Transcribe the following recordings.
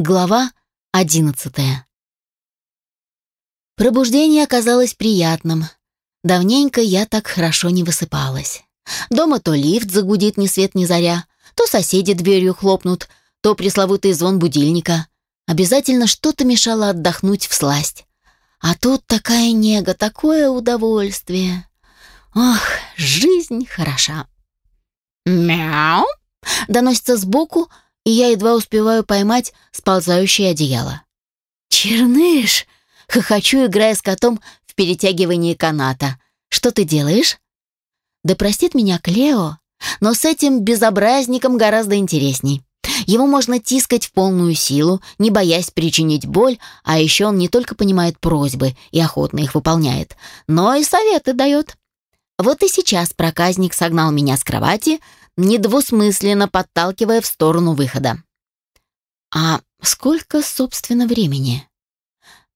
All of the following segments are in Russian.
Глава одиннадцатая. Пробуждение оказалось приятным. Давненько я так хорошо не высыпалась. Дома то лифт загудит ни свет ни заря, то соседи дверью хлопнут, то пресловутый звон будильника. Обязательно что-то мешало отдохнуть в сласть. А тут такая нега, такое удовольствие. Ох, жизнь хороша. «Мяу!» — доносится сбоку, — и я едва успеваю поймать сползающее одеяло. «Черныш!» — хохочу, играя с котом в перетягивании каната. «Что ты делаешь?» «Да простит меня Клео, но с этим безобразником гораздо интересней. Его можно тискать в полную силу, не боясь причинить боль, а еще он не только понимает просьбы и охотно их выполняет, но и советы дает. Вот и сейчас проказник согнал меня с кровати, недвусмысленно подталкивая в сторону выхода. А сколько, собственно, времени?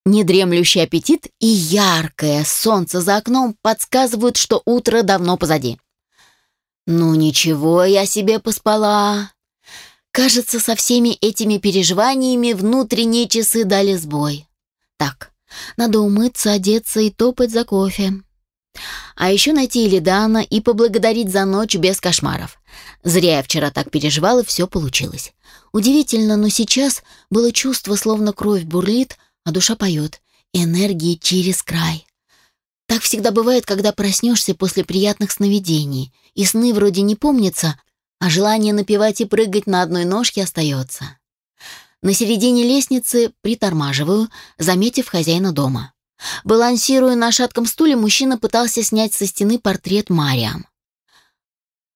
Недремлющий аппетит и яркое солнце за окном подсказывают, что утро давно позади. Ну ничего, я себе поспала. Кажется, со всеми этими переживаниями внутренние часы дали сбой. Так, надо умыться, одеться и топать за кофе. А еще найти Элидана и поблагодарить за ночь без кошмаров. Зря я вчера так переживала, все получилось. Удивительно, но сейчас было чувство, словно кровь бурлит, а душа поет. Энергии через край. Так всегда бывает, когда проснешься после приятных сновидений, и сны вроде не помнятся, а желание напевать и прыгать на одной ножке остается. На середине лестницы притормаживаю, заметив хозяина дома. Балансируя на шатком стуле, мужчина пытался снять со стены портрет Мариам.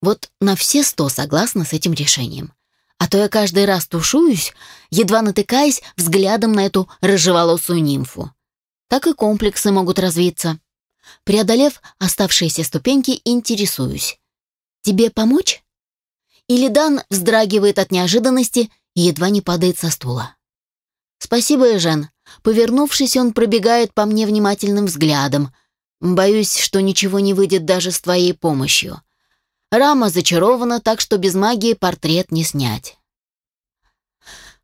Вот на все сто согласна с этим решением. А то я каждый раз тушуюсь, едва натыкаясь взглядом на эту рыжеволосую нимфу. Так и комплексы могут развиться. Преодолев оставшиеся ступеньки, интересуюсь. «Тебе помочь?» Или Дан вздрагивает от неожиданности и едва не падает со стула. «Спасибо, Эжен». Повернувшись, он пробегает по мне внимательным взглядом. Боюсь, что ничего не выйдет даже с твоей помощью. Рама зачарована, так что без магии портрет не снять.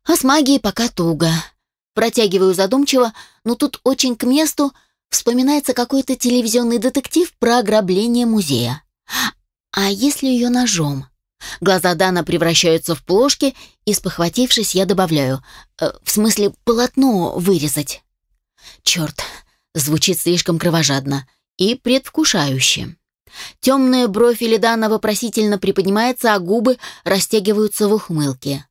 А с магией пока туго. Протягиваю задумчиво, но тут очень к месту вспоминается какой-то телевизионный детектив про ограбление музея. А если ее ножом? Глаза Дана превращаются в плошки, и, спохватившись, я добавляю. Э, в смысле, полотно вырезать. Черт, звучит слишком кровожадно и предвкушающе. Темная бровь Илидана вопросительно приподнимается, а губы растягиваются в ухмылке.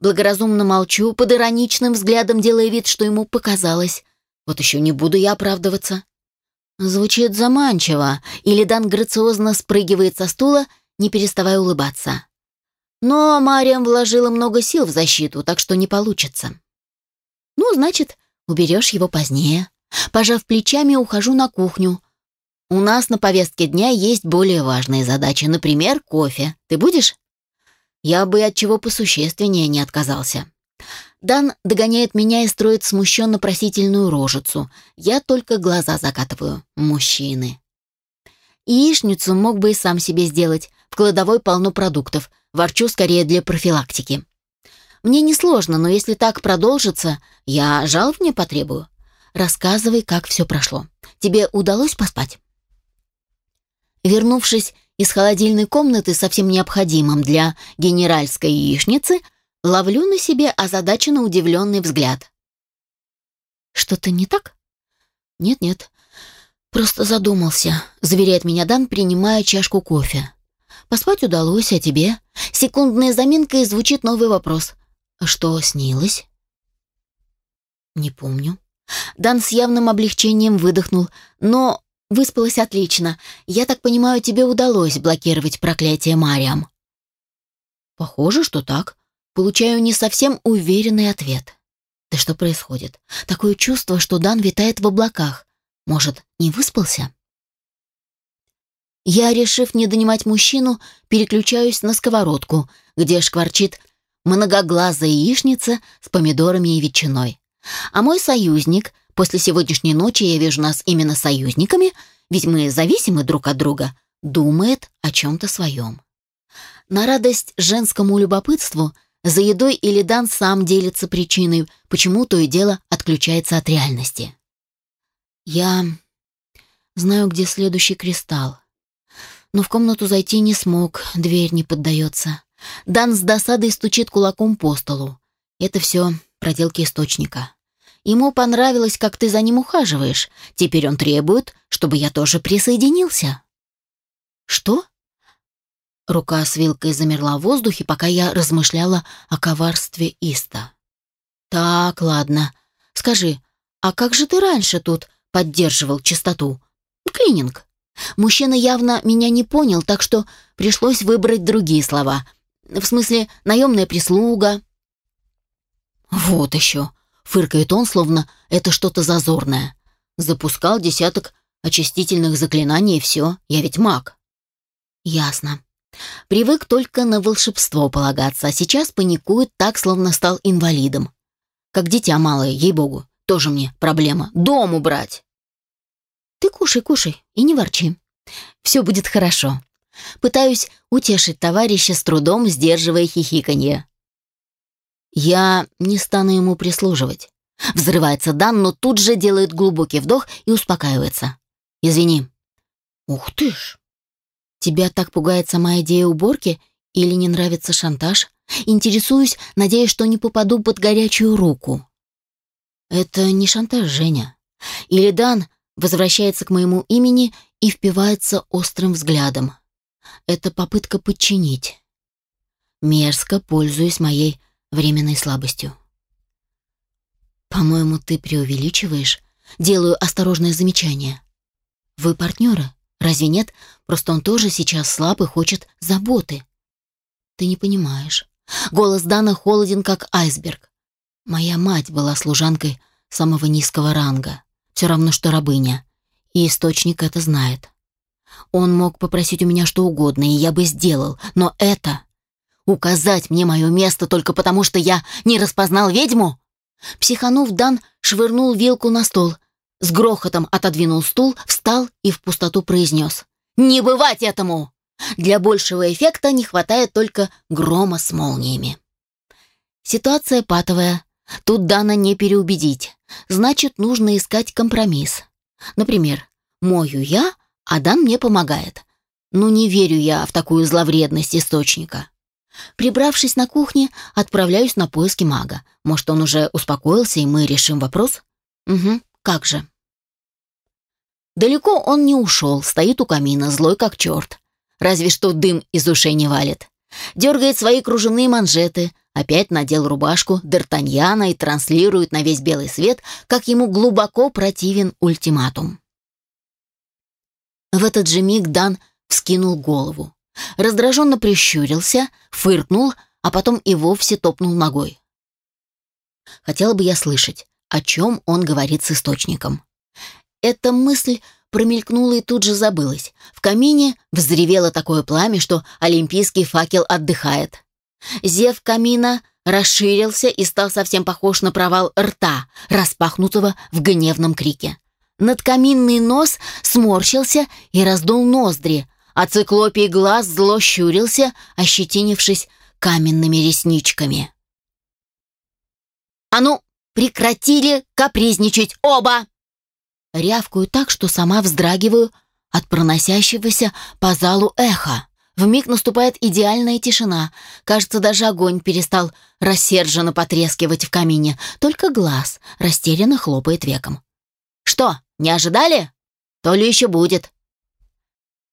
Благоразумно молчу, под ироничным взглядом делая вид, что ему показалось. Вот еще не буду я оправдываться. Звучит заманчиво, Илидан грациозно спрыгивает со стула, не переставая улыбаться. Но Мариам вложила много сил в защиту, так что не получится. Ну, значит, уберешь его позднее. Пожав плечами, ухожу на кухню. У нас на повестке дня есть более важные задачи, например, кофе. Ты будешь? Я бы от чего посущественнее не отказался. Дан догоняет меня и строит смущенно-просительную рожицу. Я только глаза закатываю. Мужчины. Яичницу мог бы и сам себе сделать. В кладовой полно продуктов. Ворчу скорее для профилактики. Мне несложно, но если так продолжится, я жалоб не потребую. Рассказывай, как все прошло. Тебе удалось поспать? Вернувшись из холодильной комнаты со всем необходимым для генеральской яичницы, ловлю на себе озадаченно удивленный взгляд. «Что-то не так?» «Нет-нет, просто задумался», — заверяет меня Дан, принимая чашку кофе. «Поспать удалось, а тебе?» Секундная заминка и звучит новый вопрос. «Что снилось?» «Не помню». Дан с явным облегчением выдохнул, но Выспалась отлично. Я так понимаю, тебе удалось блокировать проклятие Мариам. Похоже, что так. Получаю не совсем уверенный ответ. Да что происходит? Такое чувство, что Дан витает в облаках. Может, не выспался? Я, решив не донимать мужчину, переключаюсь на сковородку, где шкварчит многоглазая яичница с помидорами и ветчиной. А мой союзник, После сегодняшней ночи я вижу нас именно союзниками, ведь мы зависимы друг от друга, думает о чем-то своем. На радость женскому любопытству За едой Илидан сам делится причиной, почему то и дело отключается от реальности. Я знаю, где следующий кристалл. Но в комнату зайти не смог, дверь не поддается. Дан с досадой стучит кулаком по столу. Это все проделки источника. Ему понравилось, как ты за ним ухаживаешь. Теперь он требует, чтобы я тоже присоединился. Что? Рука с вилкой замерла в воздухе, пока я размышляла о коварстве Иста. Так, ладно. Скажи, а как же ты раньше тут поддерживал чистоту? Клининг. Мужчина явно меня не понял, так что пришлось выбрать другие слова. В смысле, наемная прислуга. Вот еще. Фыркает он, словно это что-то зазорное. Запускал десяток очистительных заклинаний и все. Я ведь маг. Ясно. Привык только на волшебство полагаться, а сейчас паникует так, словно стал инвалидом. Как дитя малое, ей-богу. Тоже мне проблема. Дом убрать. Ты кушай, кушай и не ворчи. Все будет хорошо. Пытаюсь утешить товарища с трудом, сдерживая хихиканье. Я не стану ему прислуживать. Взрывается Дан, но тут же делает глубокий вдох и успокаивается. Извини. Ух ты ж. Тебя так пугает сама идея уборки или не нравится шантаж? Интересуюсь, надеясь, что не попаду под горячую руку. Это не шантаж, Женя. Или Дан возвращается к моему имени и впивается острым взглядом. Это попытка подчинить. Мерзко пользуясь моей временной слабостью. «По-моему, ты преувеличиваешь. Делаю осторожное замечание. Вы партнеры, разве нет? Просто он тоже сейчас слаб и хочет заботы. Ты не понимаешь. Голос Дана холоден, как айсберг. Моя мать была служанкой самого низкого ранга. Все равно, что рабыня. И источник это знает. Он мог попросить у меня что угодно, и я бы сделал, но это Указать мне мое место только потому, что я не распознал ведьму? Психанув, Дан швырнул вилку на стол, с грохотом отодвинул стул, встал и в пустоту произнес. «Не бывать этому! Для большего эффекта не хватает только грома с молниями». Ситуация патовая. Тут Дана не переубедить. Значит, нужно искать компромисс. Например, мою я, а Дан мне помогает. Ну, не верю я в такую зловредность источника. Прибравшись на кухне, отправляюсь на поиски мага. Может, он уже успокоился, и мы решим вопрос? Угу, как же. Далеко он не ушел, стоит у камина, злой как черт. Разве что дым из ушей не валит. Дергает свои кружевные манжеты, опять надел рубашку Д'Артаньяна и транслирует на весь белый свет, как ему глубоко противен ультиматум. В этот же миг Дан вскинул голову раздраженно прищурился, фыркнул, а потом и вовсе топнул ногой. Хотела бы я слышать, о чем он говорит с источником. Эта мысль промелькнула и тут же забылась. В камине взревело такое пламя, что олимпийский факел отдыхает. Зев камина расширился и стал совсем похож на провал рта, распахнутого в гневном крике. Надкаминный нос сморщился и раздул ноздри, а циклопий глаз зло щурился, ощетинившись каменными ресничками. «А ну, прекратили капризничать оба!» Рявкую так, что сама вздрагиваю от проносящегося по залу эха. Вмиг наступает идеальная тишина. Кажется, даже огонь перестал рассерженно потрескивать в камине. Только глаз растерянно хлопает веком. «Что, не ожидали? То ли еще будет?»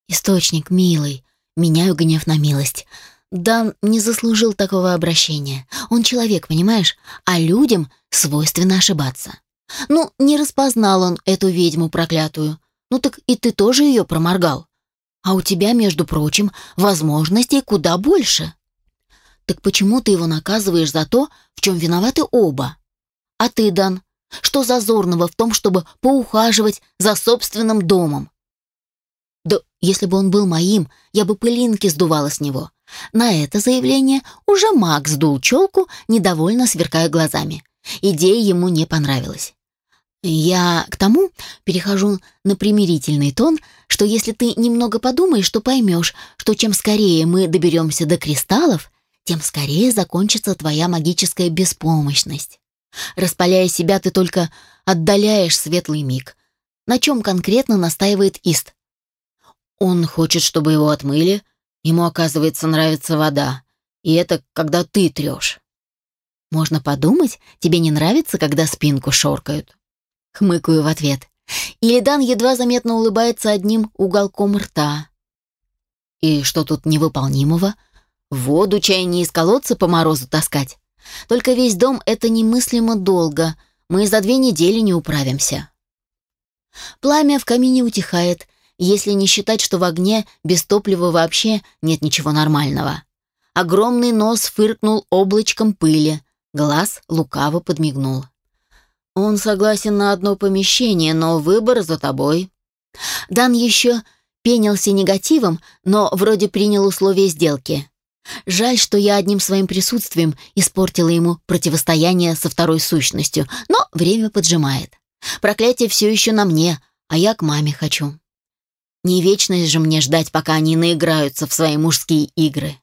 Источник, милый. Меняю гнев на милость. Дан не заслужил такого обращения. Он человек, понимаешь? А людям свойственно ошибаться. Ну, не распознал он эту ведьму проклятую. Ну так и ты тоже ее проморгал. А у тебя, между прочим, возможностей куда больше. Так почему ты его наказываешь за то, в чем виноваты оба? А ты, Дан, что зазорного в том, чтобы поухаживать за собственным домом? Если бы он был моим, я бы пылинки сдувала с него. На это заявление уже Макс сдул челку, недовольно сверкая глазами. Идея ему не понравилась. Я к тому перехожу на примирительный тон, что если ты немного подумаешь, то поймешь, что чем скорее мы доберемся до кристаллов, тем скорее закончится твоя магическая беспомощность. Распаляя себя, ты только отдаляешь светлый миг. На чем конкретно настаивает Ист? Он хочет, чтобы его отмыли. Ему, оказывается, нравится вода. И это когда ты трешь. Можно подумать, тебе не нравится, когда спинку шоркают. Хмыкаю в ответ. Илидан едва заметно улыбается одним уголком рта. И что тут невыполнимого? Воду чай не из колодца по морозу таскать. Только весь дом — это немыслимо долго. Мы за две недели не управимся. Пламя в камине утихает, если не считать, что в огне без топлива вообще нет ничего нормального. Огромный нос фыркнул облачком пыли, глаз лукаво подмигнул. Он согласен на одно помещение, но выбор за тобой. Дан еще пенился негативом, но вроде принял условия сделки. Жаль, что я одним своим присутствием испортила ему противостояние со второй сущностью, но время поджимает. Проклятие все еще на мне, а я к маме хочу. Не вечность же мне ждать, пока они наиграются в свои мужские игры.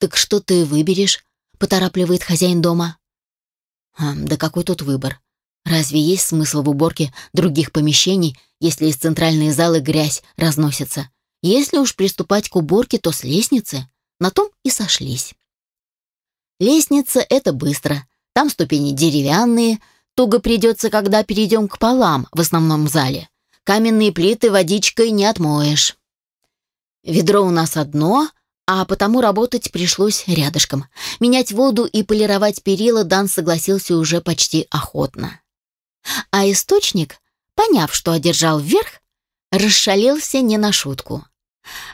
«Так что ты выберешь?» — поторапливает хозяин дома. А, «Да какой тут выбор? Разве есть смысл в уборке других помещений, если из центральной залы грязь разносится? Если уж приступать к уборке, то с лестницы. На том и сошлись. Лестница — это быстро. Там ступени деревянные. Туго придется, когда перейдем к полам в основном зале. Каменные плиты водичкой не отмоешь. Ведро у нас одно, а потому работать пришлось рядышком. Менять воду и полировать перила Дан согласился уже почти охотно. А источник, поняв, что одержал вверх, расшалился не на шутку.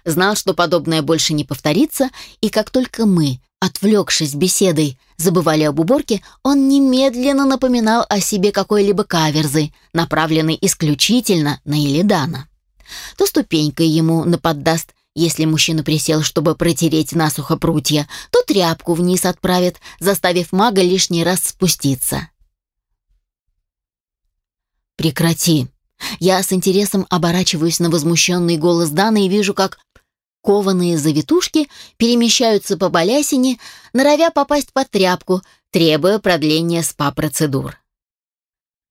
Знал, что подобное больше не повторится, и как только мы, отвлекшись беседой, забывали об уборке, он немедленно напоминал о себе какой-либо каверзы, направленной исключительно на Илидана. То ступенькой ему наподдаст, если мужчина присел, чтобы протереть насухо прутья, то тряпку вниз отправит, заставив мага лишний раз спуститься. «Прекрати!» Я с интересом оборачиваюсь на возмущенный голос Даны и вижу, как кованые завитушки перемещаются по балясине, норовя попасть под тряпку, требуя продления спа-процедур.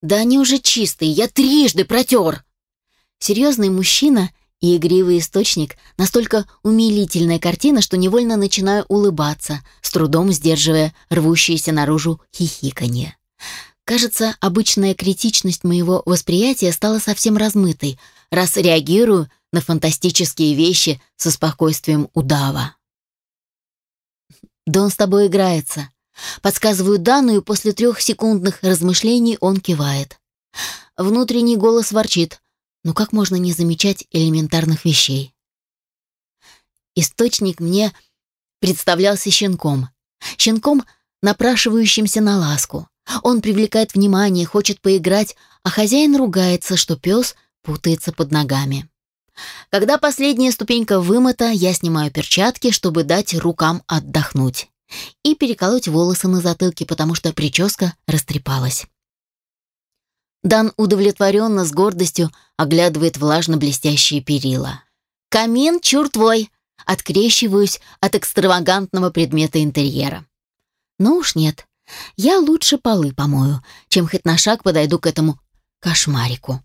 «Да они уже чистые, я трижды протер!» Серьезный мужчина и игривый источник — настолько умилительная картина, что невольно начинаю улыбаться, с трудом сдерживая рвущееся наружу хихиканье. Кажется, обычная критичность моего восприятия стала совсем размытой, раз реагирую на фантастические вещи со спокойствием удава. «Да он с тобой играется». Подсказываю данную, после трехсекундных размышлений он кивает. Внутренний голос ворчит. Ну как можно не замечать элементарных вещей? Источник мне представлялся щенком. Щенком, напрашивающимся на ласку. Он привлекает внимание, хочет поиграть, а хозяин ругается, что пес путается под ногами. Когда последняя ступенька вымыта, я снимаю перчатки, чтобы дать рукам отдохнуть. И переколоть волосы на затылке, потому что прическа растрепалась. Дан удовлетворенно с гордостью оглядывает влажно-блестящие перила. «Камин чур твой!» Открещиваюсь от экстравагантного предмета интерьера. Ну уж нет, я лучше полы помою, чем хоть на шаг подойду к этому кошмарику.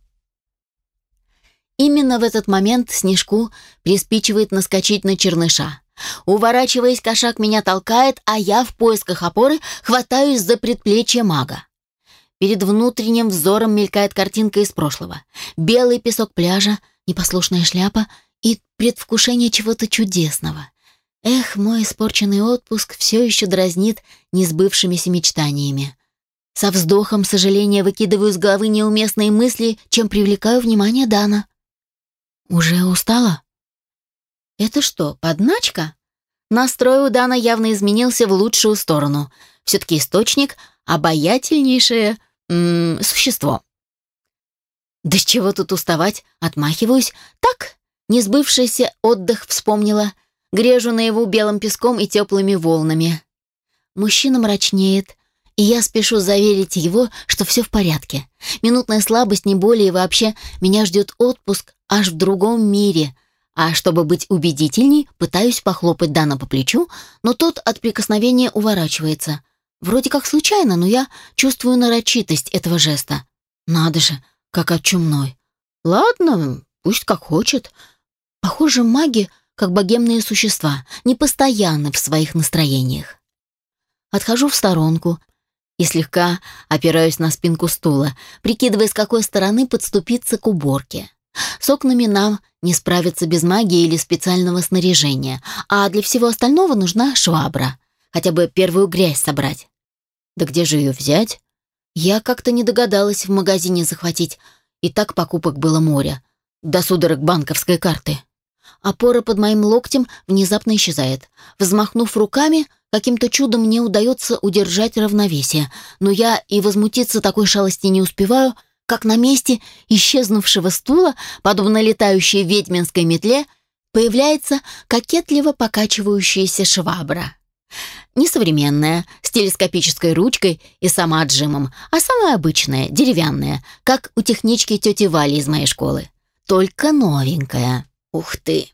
Именно в этот момент Снежку приспичивает наскочить на черныша. Уворачиваясь, кошак меня толкает, а я в поисках опоры хватаюсь за предплечье мага. Перед внутренним взором мелькает картинка из прошлого. Белый песок пляжа, непослушная шляпа и предвкушение чего-то чудесного. Эх, мой испорченный отпуск все еще дразнит несбывшимися мечтаниями. Со вздохом сожаления выкидываю с головы неуместные мысли, чем привлекаю внимание Дана. «Уже устала?» «Это что, подначка?» Настрой у Дана явно изменился в лучшую сторону. Все-таки источник — обаятельнейшее м -м, существо. «Да с чего тут уставать?» Отмахиваюсь. «Так, несбывшийся отдых вспомнила. Грежу на его белым песком и теплыми волнами. Мужчина мрачнеет, и я спешу заверить его, что все в порядке. Минутная слабость, не более, и вообще меня ждет отпуск аж в другом мире, А чтобы быть убедительней, пытаюсь похлопать Дана по плечу, но тот от прикосновения уворачивается. Вроде как случайно, но я чувствую нарочитость этого жеста. Надо же, как от чумной. Ладно, пусть как хочет. Похоже, маги, как богемные существа, непостоянны в своих настроениях. Отхожу в сторонку и слегка опираюсь на спинку стула, прикидывая, с какой стороны подступиться к уборке. С окнами нам не справиться без магии или специального снаряжения, а для всего остального нужна швабра. Хотя бы первую грязь собрать. Да где же ее взять? Я как-то не догадалась в магазине захватить. И так покупок было море. До судорог банковской карты. Опора под моим локтем внезапно исчезает. Взмахнув руками, каким-то чудом мне удается удержать равновесие. Но я и возмутиться такой шалости не успеваю, как на месте исчезнувшего стула, подобно летающей ведьминской метле, появляется кокетливо покачивающаяся швабра. Несовременная, с телескопической ручкой и самоотжимом, а самая обычная, деревянная, как у технички тети Вали из моей школы. Только новенькая. Ух ты!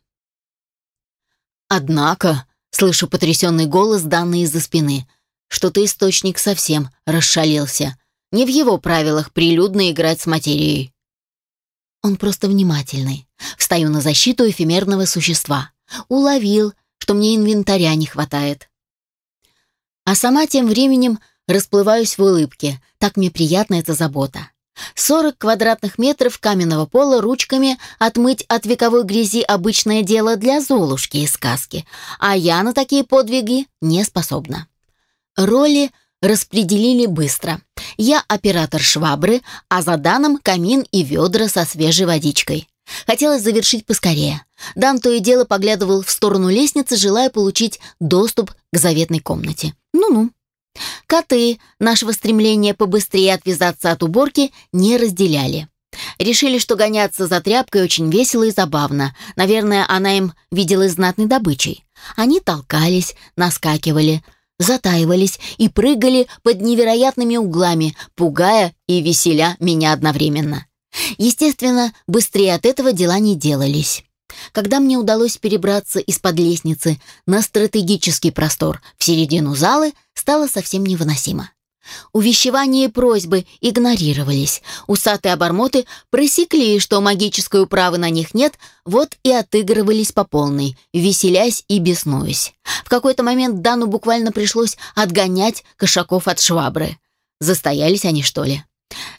Однако, слышу потрясенный голос, данный из-за спины, что-то источник совсем расшалился. Не в его правилах прилюдно играть с материей. Он просто внимательный. Встаю на защиту эфемерного существа. Уловил, что мне инвентаря не хватает. А сама тем временем расплываюсь в улыбке. Так мне приятна эта забота. 40 квадратных метров каменного пола ручками отмыть от вековой грязи обычное дело для Золушки из сказки, а я на такие подвиги не способна. Роли распределили быстро. Я оператор швабры, а за Даном камин и ведра со свежей водичкой. Хотелось завершить поскорее. Дан то и дело поглядывал в сторону лестницы, желая получить доступ к заветной комнате. Ну-ну. Коты нашего стремления побыстрее отвязаться от уборки не разделяли. Решили, что гоняться за тряпкой очень весело и забавно. Наверное, она им виделась знатной добычей. Они толкались, наскакивали, затаивались и прыгали под невероятными углами, пугая и веселя меня одновременно. Естественно, быстрее от этого дела не делались. Когда мне удалось перебраться из-под лестницы на стратегический простор в середину залы, стало совсем невыносимо. Увещевания и просьбы игнорировались. Усатые обормоты просекли, что магической управы на них нет, вот и отыгрывались по полной, веселясь и беснуясь. В какой-то момент Дану буквально пришлось отгонять кошаков от швабры. Застоялись они, что ли?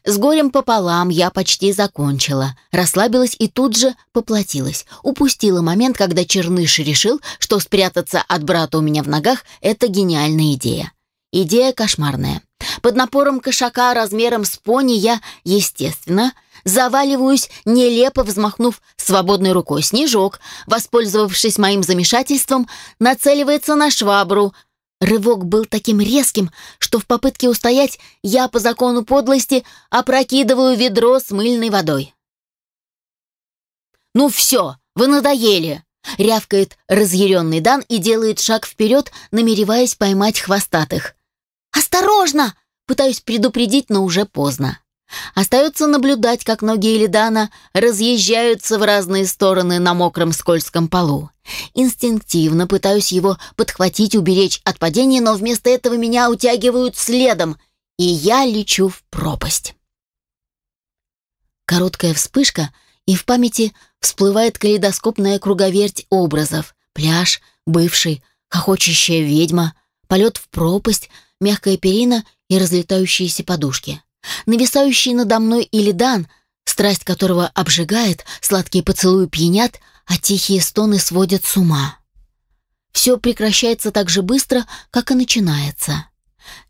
С горем пополам я почти закончила, расслабилась и тут же поплатилась. Упустила момент, когда Черныш решил, что спрятаться от брата у меня в ногах — это гениальная идея. Идея кошмарная. Под напором кошака размером с пони я, естественно, заваливаюсь, нелепо взмахнув свободной рукой. Снежок, воспользовавшись моим замешательством, нацеливается на швабру, Рывок был таким резким, что в попытке устоять я по закону подлости опрокидываю ведро с мыльной водой. «Ну все, вы надоели!» — рявкает разъяренный Дан и делает шаг вперед, намереваясь поймать хвостатых. «Осторожно!» — пытаюсь предупредить, но уже поздно. Остается наблюдать, как ноги Элидана разъезжаются в разные стороны на мокром скользком полу. Инстинктивно пытаюсь его подхватить, уберечь от падения, но вместо этого меня утягивают следом, и я лечу в пропасть. Короткая вспышка, и в памяти всплывает калейдоскопная круговерть образов. Пляж, бывший, хохочущая ведьма, полет в пропасть, мягкая перина и разлетающиеся подушки. Нависающий надо мной Илидан, страсть которого обжигает, сладкие поцелуи пьянят, а тихие стоны сводят с ума. Все прекращается так же быстро, как и начинается.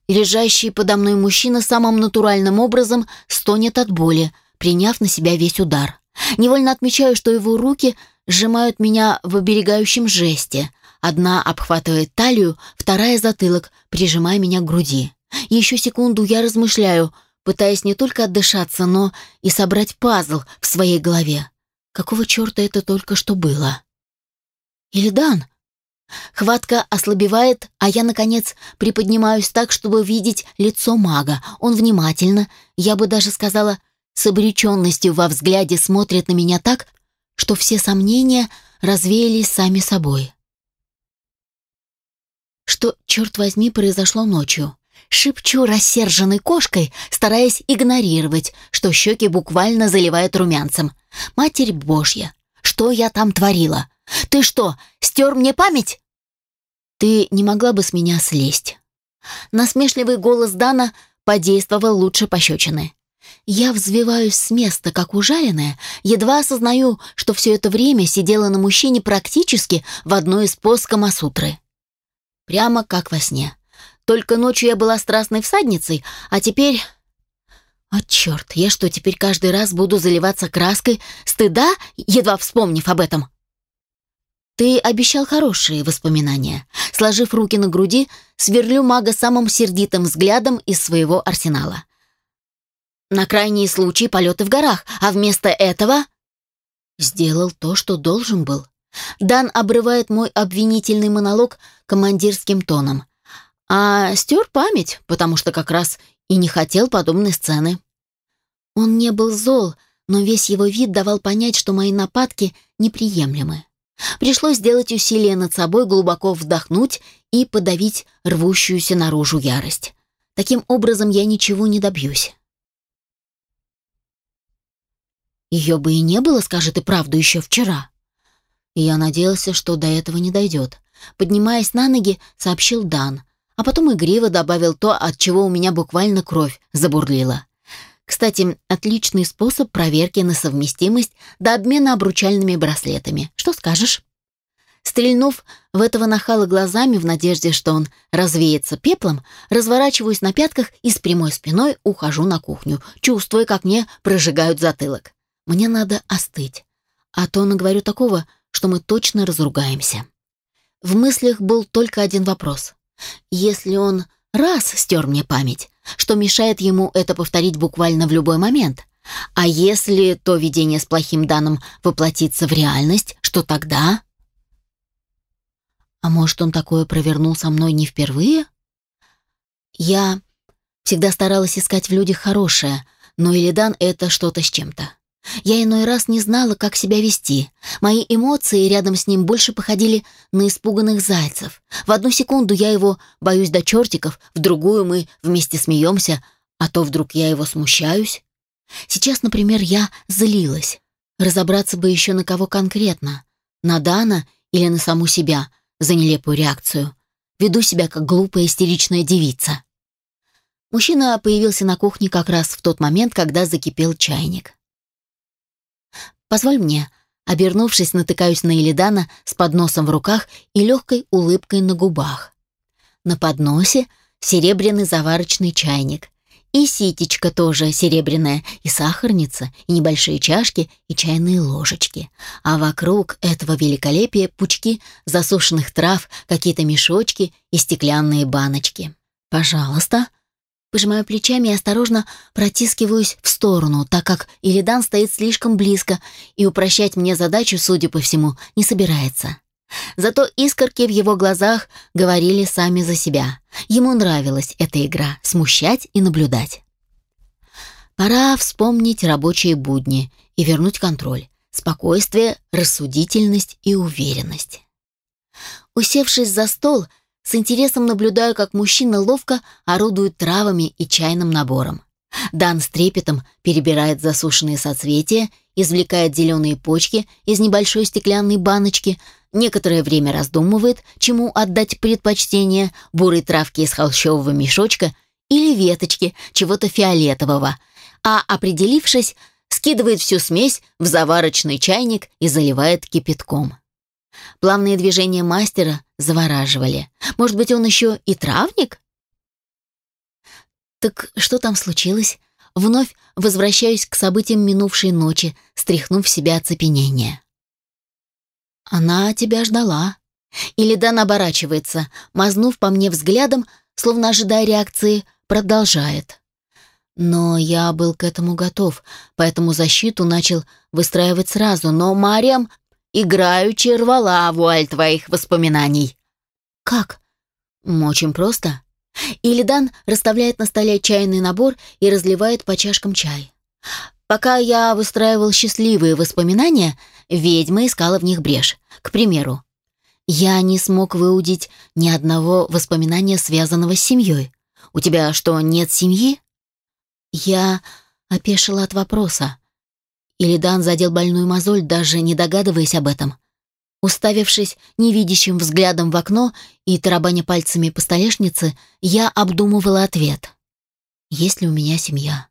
Лежащий подо мной мужчина самым натуральным образом стонет от боли, приняв на себя весь удар. Невольно отмечаю, что его руки сжимают меня в оберегающем жесте. Одна обхватывает талию, вторая — затылок, прижимая меня к груди. Еще секунду я размышляю — пытаясь не только отдышаться, но и собрать пазл в своей голове. Какого черта это только что было? Ильдан? Хватка ослабевает, а я, наконец, приподнимаюсь так, чтобы видеть лицо мага. Он внимательно, я бы даже сказала, с обреченностью во взгляде смотрит на меня так, что все сомнения развеялись сами собой. Что, черт возьми, произошло ночью? Шепчу рассерженной кошкой, стараясь игнорировать, что щеки буквально заливает румянцем. «Матерь Божья! Что я там творила? Ты что, стер мне память?» «Ты не могла бы с меня слезть?» Насмешливый голос Дана подействовал лучше пощечины. Я взвиваюсь с места, как ужаленная, едва осознаю, что все это время сидела на мужчине практически в одной из поз Камасутры. Прямо как во сне. Только ночью я была страстной всадницей, а теперь... О, черт, я что, теперь каждый раз буду заливаться краской стыда, едва вспомнив об этом? Ты обещал хорошие воспоминания. Сложив руки на груди, сверлю мага самым сердитым взглядом из своего арсенала. На крайний случай полеты в горах, а вместо этого... Сделал то, что должен был. Дан обрывает мой обвинительный монолог командирским тоном а стер память, потому что как раз и не хотел подобной сцены. Он не был зол, но весь его вид давал понять, что мои нападки неприемлемы. Пришлось сделать усилие над собой, глубоко вдохнуть и подавить рвущуюся наружу ярость. Таким образом я ничего не добьюсь. Ее бы и не было, скажет и правду, еще вчера. И я надеялся, что до этого не дойдет. Поднимаясь на ноги, сообщил Дан, а потом игриво добавил то, от чего у меня буквально кровь забурлила. Кстати, отличный способ проверки на совместимость до обмена обручальными браслетами. Что скажешь? Стрельнув в этого нахала глазами в надежде, что он развеется пеплом, разворачиваюсь на пятках и с прямой спиной ухожу на кухню, чувствуя, как мне прожигают затылок. Мне надо остыть. А то наговорю такого, что мы точно разругаемся. В мыслях был только один вопрос. Если он раз стер мне память, что мешает ему это повторить буквально в любой момент? А если то видение с плохим данным воплотится в реальность, что тогда? А может, он такое провернул со мной не впервые? Я всегда старалась искать в людях хорошее, но Илидан — это что-то с чем-то. Я иной раз не знала, как себя вести. Мои эмоции рядом с ним больше походили на испуганных зайцев. В одну секунду я его боюсь до чертиков, в другую мы вместе смеемся, а то вдруг я его смущаюсь. Сейчас, например, я злилась. Разобраться бы еще на кого конкретно. На Дана или на саму себя за нелепую реакцию. Веду себя как глупая истеричная девица. Мужчина появился на кухне как раз в тот момент, когда закипел чайник. Позволь мне». Обернувшись, натыкаюсь на Элидана с подносом в руках и легкой улыбкой на губах. На подносе серебряный заварочный чайник. И ситечка тоже серебряная, и сахарница, и небольшие чашки, и чайные ложечки. А вокруг этого великолепия пучки засушенных трав, какие-то мешочки и стеклянные баночки. «Пожалуйста», Пожимаю плечами и осторожно протискиваюсь в сторону, так как Илидан стоит слишком близко и упрощать мне задачу, судя по всему, не собирается. Зато искорки в его глазах говорили сами за себя. Ему нравилась эта игра — смущать и наблюдать. Пора вспомнить рабочие будни и вернуть контроль, спокойствие, рассудительность и уверенность. Усевшись за стол, с интересом наблюдаю, как мужчина ловко орудует травами и чайным набором. Дан с трепетом перебирает засушенные соцветия, извлекает зеленые почки из небольшой стеклянной баночки, некоторое время раздумывает, чему отдать предпочтение бурой травке из холщового мешочка или веточки чего-то фиолетового, а, определившись, скидывает всю смесь в заварочный чайник и заливает кипятком. Плавные движения мастера завораживали. Может быть, он еще и травник? Так что там случилось? Вновь возвращаюсь к событиям минувшей ночи, стряхнув себя оцепенение. Она тебя ждала. Или Дан оборачивается, мазнув по мне взглядом, словно ожидая реакции, продолжает. Но я был к этому готов, поэтому защиту начал выстраивать сразу, но Мариам играючи рвала вуаль твоих воспоминаний. Как? Очень просто. Илидан расставляет на столе чайный набор и разливает по чашкам чай. Пока я выстраивал счастливые воспоминания, ведьма искала в них брешь. К примеру, я не смог выудить ни одного воспоминания, связанного с семьей. У тебя что, нет семьи? Я опешила от вопроса. Илидан задел больную мозоль, даже не догадываясь об этом. Уставившись невидящим взглядом в окно и тарабаня пальцами по столешнице, я обдумывала ответ. «Есть ли у меня семья?»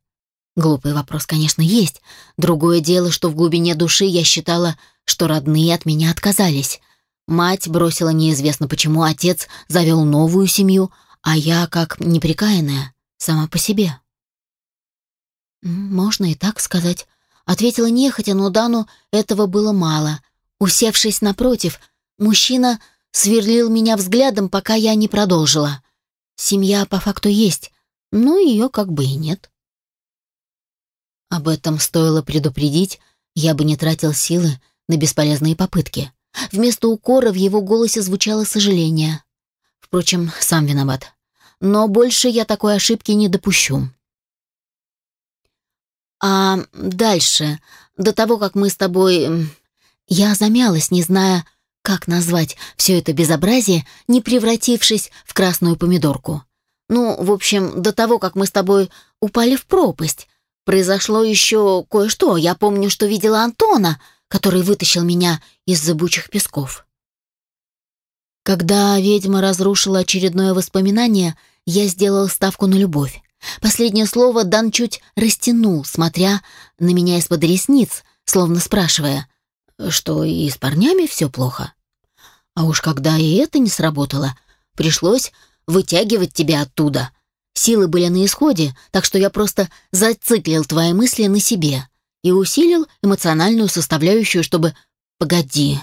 Глупый вопрос, конечно, есть. Другое дело, что в глубине души я считала, что родные от меня отказались. Мать бросила неизвестно почему, отец завел новую семью, а я, как неприкаянная, сама по себе. «Можно и так сказать», — ответила нехотя, но Дану этого было мало. Усевшись напротив, мужчина сверлил меня взглядом, пока я не продолжила. «Семья по факту есть, но ее как бы и нет». Об этом стоило предупредить, я бы не тратил силы на бесполезные попытки. Вместо укора в его голосе звучало сожаление. Впрочем, сам виноват. Но больше я такой ошибки не допущу. А дальше, до того, как мы с тобой... Я замялась, не зная, как назвать все это безобразие, не превратившись в красную помидорку. Ну, в общем, до того, как мы с тобой упали в пропасть, произошло еще кое-что. Я помню, что видела Антона, который вытащил меня из зыбучих песков. Когда ведьма разрушила очередное воспоминание, я сделал ставку на любовь. Последнее слово Дан чуть растянул, смотря на меня из-под ресниц, словно спрашивая, что и с парнями все плохо. А уж когда и это не сработало, пришлось вытягивать тебя оттуда. Силы были на исходе, так что я просто зациклил твои мысли на себе и усилил эмоциональную составляющую, чтобы... Погоди.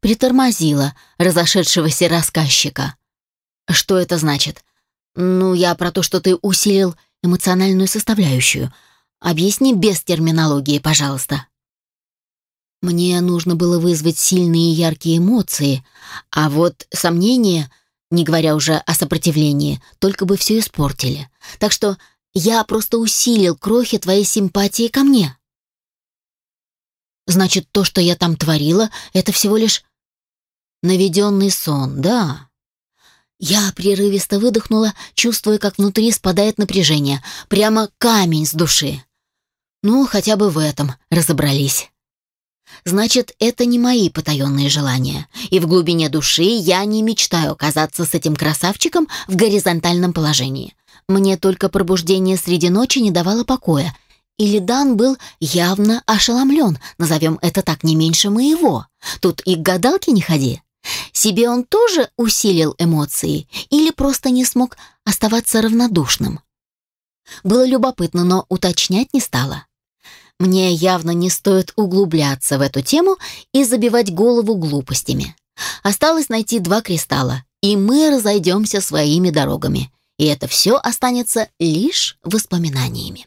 Притормозила разошедшегося рассказчика. Что это значит? Ну, я про то, что ты усилил эмоциональную составляющую. Объясни без терминологии, пожалуйста. Мне нужно было вызвать сильные и яркие эмоции, а вот сомнения, не говоря уже о сопротивлении, только бы все испортили. Так что я просто усилил крохи твоей симпатии ко мне. Значит, то, что я там творила, это всего лишь наведенный сон, да. Я прерывисто выдохнула, чувствуя, как внутри спадает напряжение, прямо камень с души. Ну, хотя бы в этом разобрались. Значит, это не мои потаенные желания. И в глубине души я не мечтаю оказаться с этим красавчиком в горизонтальном положении. Мне только пробуждение среди ночи не давало покоя. Или Дан был явно ошеломлен, назовем это так не меньше моего. Тут и к гадалке не ходи. Себе он тоже усилил эмоции или просто не смог оставаться равнодушным? Было любопытно, но уточнять не стало. Мне явно не стоит углубляться в эту тему и забивать голову глупостями. Осталось найти два кристалла, и мы разойдемся своими дорогами. И это все останется лишь воспоминаниями.